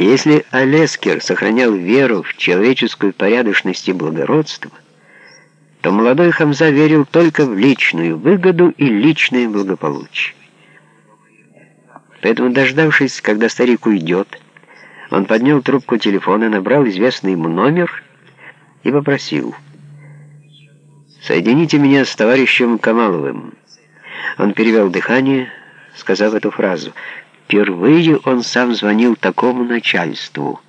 Если Олескер сохранял веру в человеческую порядочность и благородство, то молодой Хамза верил только в личную выгоду и личное благополучие. Поэтому, дождавшись, когда старик уйдет, он поднял трубку телефона, набрал известный ему номер и попросил «Соедините меня с товарищем Камаловым». Он перевел дыхание, сказав эту фразу. Впервые он сам звонил такому начальству.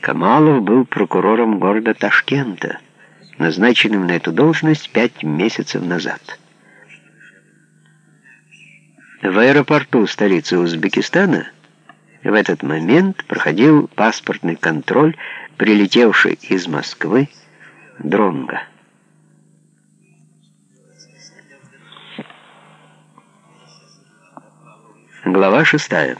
Камалов был прокурором города Ташкента, назначенным на эту должность пять месяцев назад. В аэропорту столицы Узбекистана в этот момент проходил паспортный контроль, прилетевший из Москвы Дронга. Глава шестая.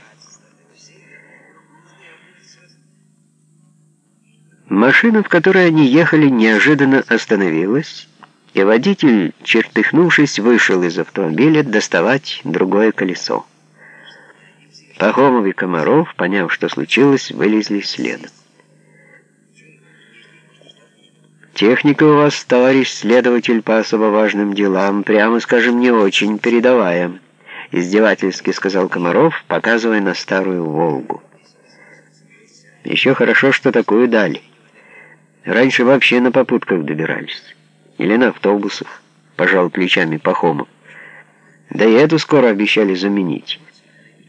Машина, в которой они ехали, неожиданно остановилась, и водитель, чертыхнувшись, вышел из автомобиля доставать другое колесо. Пахомов и Комаров, поняв, что случилось, вылезли следом. «Техника у вас, товарищ следователь, по особо важным делам, прямо скажем, не очень передавая», издевательски сказал Комаров, показывая на старую «Волгу». «Еще хорошо, что такую дали. Раньше вообще на попутках добирались. Или на автобусах», — пожал плечами Пахомов. «Да и эту скоро обещали заменить».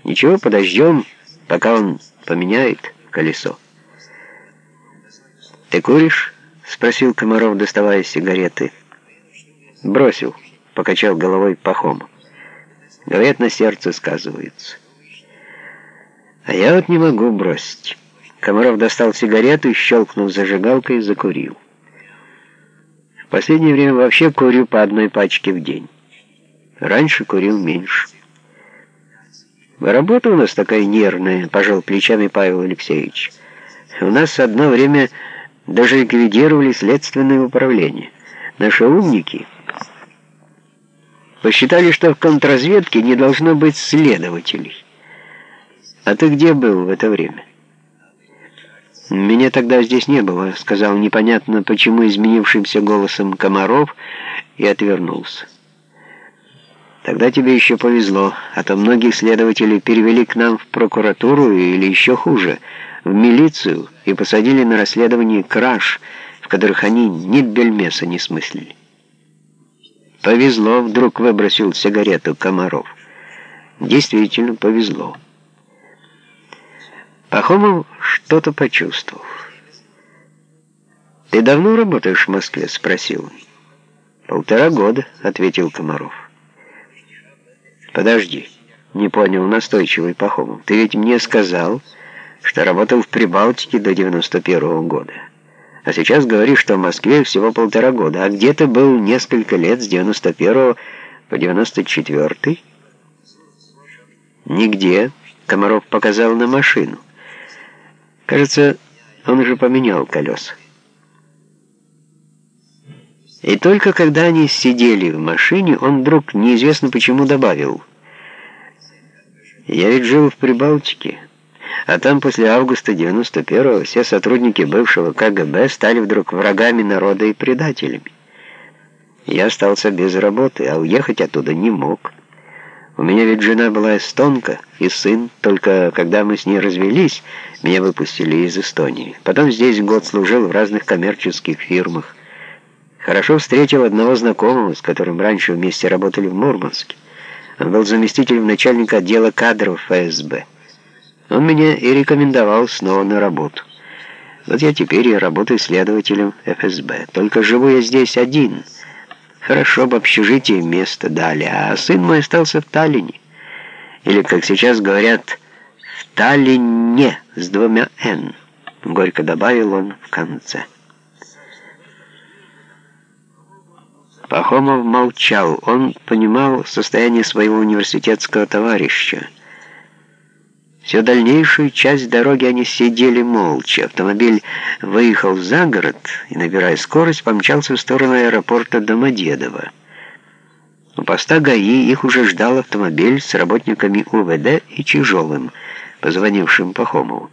Ничего, подождем, пока он поменяет колесо. «Ты куришь?» — спросил Комаров, доставая сигареты. «Бросил», — покачал головой Пахом. «Говорят, на сердце сказывается». «А я вот не могу бросить». Комаров достал сигарету и, щелкнув зажигалкой, закурил. В последнее время вообще курю по одной пачке в день. Раньше курил меньше. «Работа у нас такая нервная», — пожал плечами Павел Алексеевич. «У нас одно время даже ликвидировали следственное управление. Наши умники посчитали, что в контрразведке не должно быть следователей. А ты где был в это время?» «Меня тогда здесь не было», — сказал непонятно почему изменившимся голосом Комаров и отвернулся. Тогда тебе еще повезло, а то многих следователей перевели к нам в прокуратуру или еще хуже, в милицию и посадили на расследование краж, в которых они ни бельмеса не смыслили. Повезло, вдруг выбросил сигарету Комаров. Действительно повезло. Пахомов что-то почувствовал. «Ты давно работаешь в Москве?» — спросил. «Полтора года», — ответил Комаров. «Подожди», — не понял настойчивый Пахомов. «Ты ведь мне сказал, что работал в Прибалтике до 91 -го года. А сейчас говоришь, что в Москве всего полтора года. А где ты был несколько лет с 91 по 94 -й? «Нигде», — Комаров показал на машину. «Кажется, он уже поменял колеса». И только когда они сидели в машине, он вдруг неизвестно почему добавил — я ведь жил в Прибалтике, а там после августа 91-го все сотрудники бывшего КГБ стали вдруг врагами народа и предателями. Я остался без работы, а уехать оттуда не мог. У меня ведь жена была эстонка и сын, только когда мы с ней развелись, меня выпустили из Эстонии. Потом здесь год служил в разных коммерческих фирмах. Хорошо встретил одного знакомого, с которым раньше вместе работали в Мурманске. Он был заместителем начальника отдела кадров ФСБ. Он меня и рекомендовал снова на работу. Вот я теперь и работаю следователем ФСБ. Только живу я здесь один. Хорошо бы общежитие место дали, а сын мой остался в Таллине. Или, как сейчас говорят, в Таллине с двумя «н». Горько добавил он в конце. Пахомов молчал. Он понимал состояние своего университетского товарища. Всю дальнейшую часть дороги они сидели молча. Автомобиль выехал за город и, набирая скорость, помчался в сторону аэропорта Домодедово. У поста ГАИ их уже ждал автомобиль с работниками УВД и Чижовым. позвонившим Пахомову.